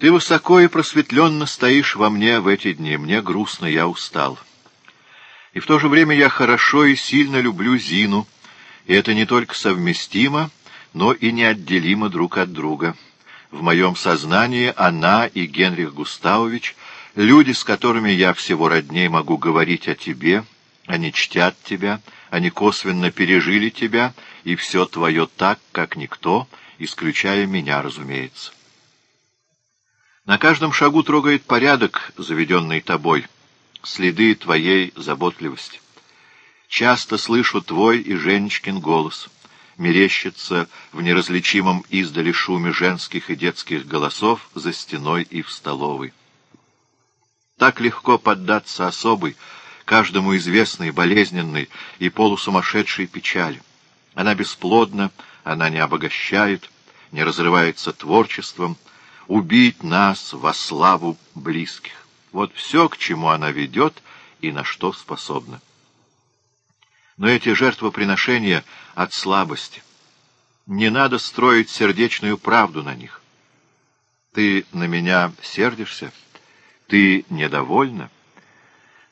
Ты высоко и просветленно стоишь во мне в эти дни. Мне грустно, я устал. И в то же время я хорошо и сильно люблю Зину, и это не только совместимо, но и неотделимо друг от друга. В моем сознании она и Генрих Густавович — люди, с которыми я всего родней могу говорить о тебе, они чтят тебя, они косвенно пережили тебя, и все твое так, как никто, исключая меня, разумеется. На каждом шагу трогает порядок, заведенный тобой, следы твоей заботливости. Часто слышу твой и Женечкин голос. Мерещится в неразличимом издали шуме женских и детских голосов за стеной и в столовой. Так легко поддаться особой, каждому известной, болезненной и полусумасшедшей печали. Она бесплодна, она не обогащает, не разрывается творчеством, убить нас во славу близких. Вот все, к чему она ведет и на что способна. Но эти жертвоприношения от слабости. Не надо строить сердечную правду на них. Ты на меня сердишься? Ты недовольна?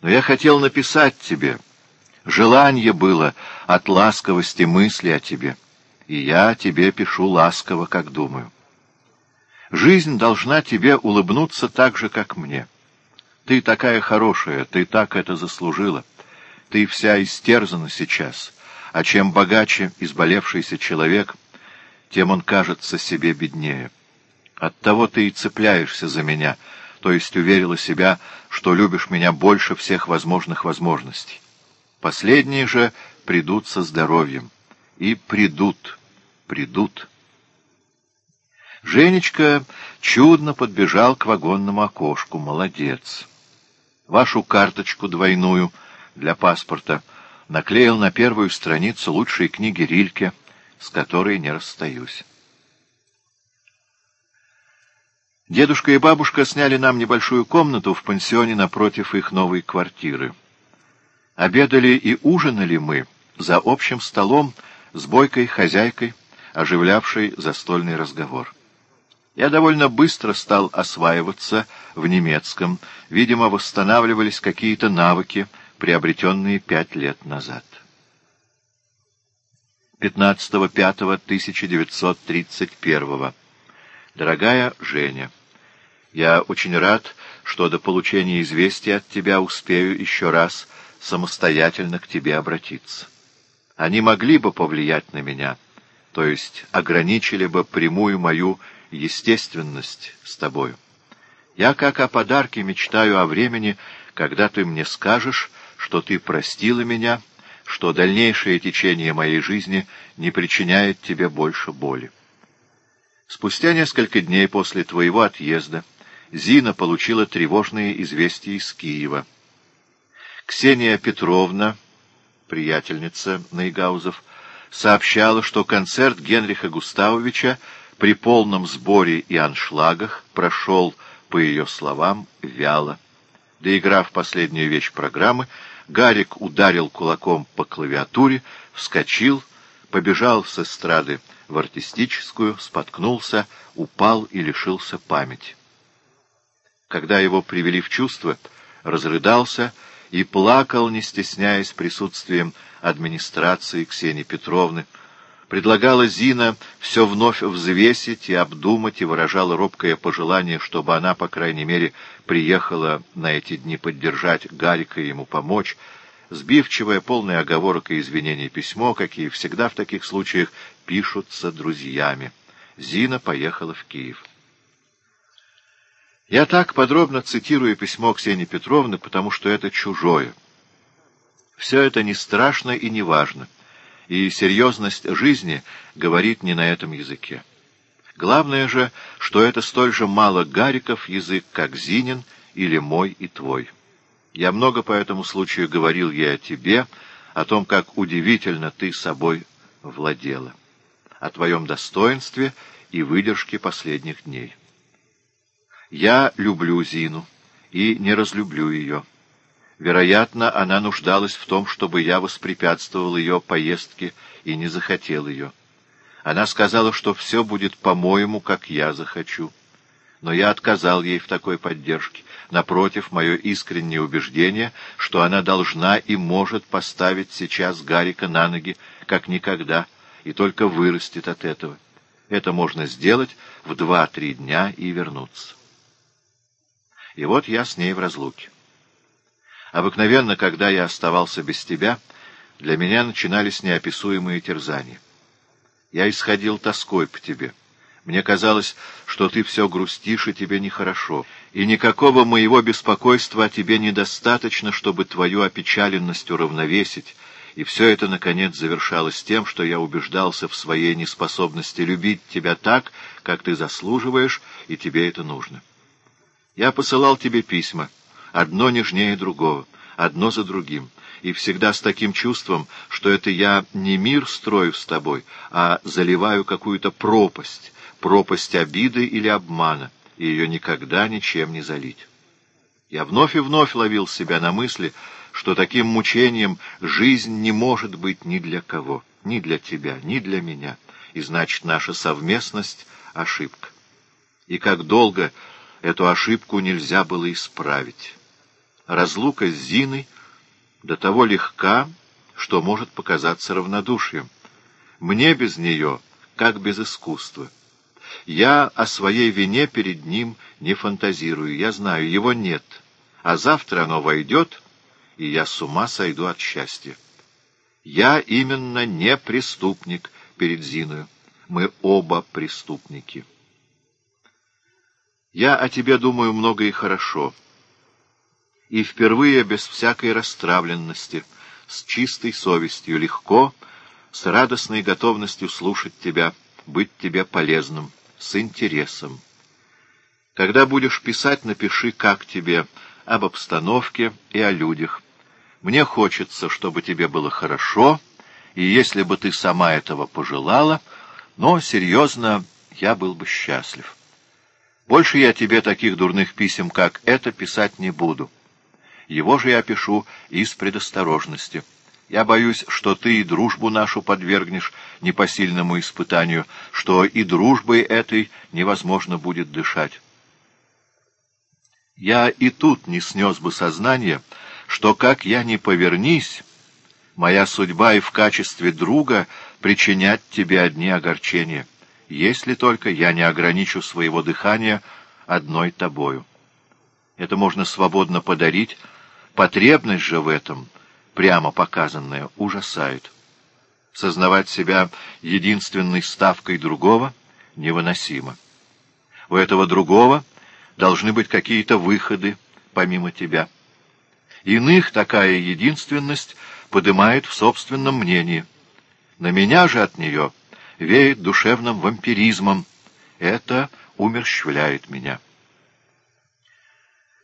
Но я хотел написать тебе. Желание было от ласковости мысли о тебе. И я тебе пишу ласково, как думаю. Жизнь должна тебе улыбнуться так же, как мне. Ты такая хорошая, ты так это заслужила. Ты вся истерзана сейчас, а чем богаче изболевшийся человек, тем он кажется себе беднее. Оттого ты и цепляешься за меня, то есть уверила себя, что любишь меня больше всех возможных возможностей. Последние же придут со здоровьем. И придут, придут. Женечка чудно подбежал к вагонному окошку. Молодец. Вашу карточку двойную для паспорта наклеил на первую страницу лучшей книги Рильке, с которой не расстаюсь. Дедушка и бабушка сняли нам небольшую комнату в пансионе напротив их новой квартиры. Обедали и ужинали мы за общим столом с бойкой хозяйкой, оживлявшей застольный разговор. Я довольно быстро стал осваиваться в немецком. Видимо, восстанавливались какие-то навыки, приобретенные пять лет назад. 15.05.1931. Дорогая Женя, я очень рад, что до получения известия от тебя успею еще раз самостоятельно к тебе обратиться. Они могли бы повлиять на меня, то есть ограничили бы прямую мою естественность с тобою. Я, как о подарке, мечтаю о времени, когда ты мне скажешь, что ты простила меня, что дальнейшее течение моей жизни не причиняет тебе больше боли. Спустя несколько дней после твоего отъезда Зина получила тревожные известия из Киева. Ксения Петровна, приятельница Наигаузов, сообщала, что концерт Генриха Густавовича при полном сборе и аншлагах прошел, по ее словам, вяло. Доиграв последнюю вещь программы, Гарик ударил кулаком по клавиатуре, вскочил, побежал с эстрады в артистическую, споткнулся, упал и лишился памяти. Когда его привели в чувство, разрыдался и плакал, не стесняясь присутствием администрации Ксении Петровны, Предлагала Зина все вновь взвесить и обдумать, и выражала робкое пожелание, чтобы она, по крайней мере, приехала на эти дни поддержать Гарика и ему помочь, сбивчивое, полное оговорок и извинений письмо, какие всегда в таких случаях пишутся друзьями. Зина поехала в Киев. Я так подробно цитирую письмо Ксении Петровны, потому что это чужое. Все это не страшно и не важно и серьезность жизни говорит не на этом языке. Главное же, что это столь же мало Гариков язык, как Зинин или мой и твой. Я много по этому случаю говорил ей о тебе, о том, как удивительно ты собой владела, о твоем достоинстве и выдержке последних дней. Я люблю Зину и не разлюблю ее. Вероятно, она нуждалась в том, чтобы я воспрепятствовал ее поездке и не захотел ее. Она сказала, что все будет по-моему, как я захочу. Но я отказал ей в такой поддержке. Напротив, мое искреннее убеждение, что она должна и может поставить сейчас Гарика на ноги, как никогда, и только вырастет от этого. Это можно сделать в два-три дня и вернуться. И вот я с ней в разлуке. Обыкновенно, когда я оставался без тебя, для меня начинались неописуемые терзания. Я исходил тоской по тебе. Мне казалось, что ты все грустишь, и тебе нехорошо. И никакого моего беспокойства о тебе недостаточно, чтобы твою опечаленность уравновесить. И все это, наконец, завершалось тем, что я убеждался в своей неспособности любить тебя так, как ты заслуживаешь, и тебе это нужно. Я посылал тебе письма, одно нежнее другого, одно за другим, и всегда с таким чувством, что это я не мир строю с тобой, а заливаю какую-то пропасть, пропасть обиды или обмана, и ее никогда ничем не залить. Я вновь и вновь ловил себя на мысли, что таким мучением жизнь не может быть ни для кого, ни для тебя, ни для меня, и значит, наша совместность — ошибка. И как долго эту ошибку нельзя было исправить. Разлука с Зиной до того легка, что может показаться равнодушием. Мне без нее, как без искусства. Я о своей вине перед ним не фантазирую, я знаю, его нет. А завтра оно войдет, и я с ума сойду от счастья. Я именно не преступник перед Зиною. Мы оба преступники. Я о тебе думаю много и хорошо. И впервые без всякой расстравленности, с чистой совестью, легко, с радостной готовностью слушать тебя, быть тебе полезным с интересом. Когда будешь писать, напиши, как тебе, об обстановке и о людях. Мне хочется, чтобы тебе было хорошо, и если бы ты сама этого пожелала, но, серьезно, я был бы счастлив. Больше я тебе таких дурных писем, как это, писать не буду. Его же я пишу из предосторожности. Я боюсь, что ты и дружбу нашу подвергнешь непосильному испытанию, что и дружбой этой невозможно будет дышать. Я и тут не снес бы сознание, что, как я не повернись, моя судьба и в качестве друга причинять тебе одни огорчения, если только я не ограничу своего дыхания одной тобою. Это можно свободно подарить, потребность же в этом — прямо показанное, ужасает. Сознавать себя единственной ставкой другого невыносимо. У этого другого должны быть какие-то выходы помимо тебя. Иных такая единственность подымает в собственном мнении. На меня же от нее веет душевным вампиризмом. Это умерщвляет меня.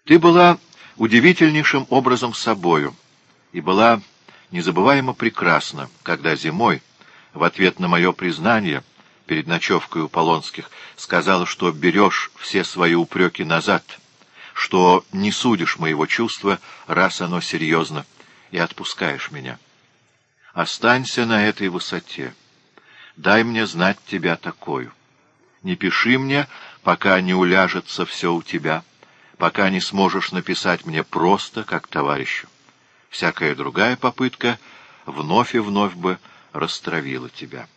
Ты была удивительнейшим образом собою — и была незабываемо прекрасна, когда зимой, в ответ на мое признание, перед ночевкой у Полонских, сказала, что берешь все свои упреки назад, что не судишь моего чувства, раз оно серьезно, и отпускаешь меня. Останься на этой высоте. Дай мне знать тебя такую. Не пиши мне, пока не уляжется все у тебя, пока не сможешь написать мне просто, как товарищу всякая другая попытка вновь и вновь бы растравила тебя.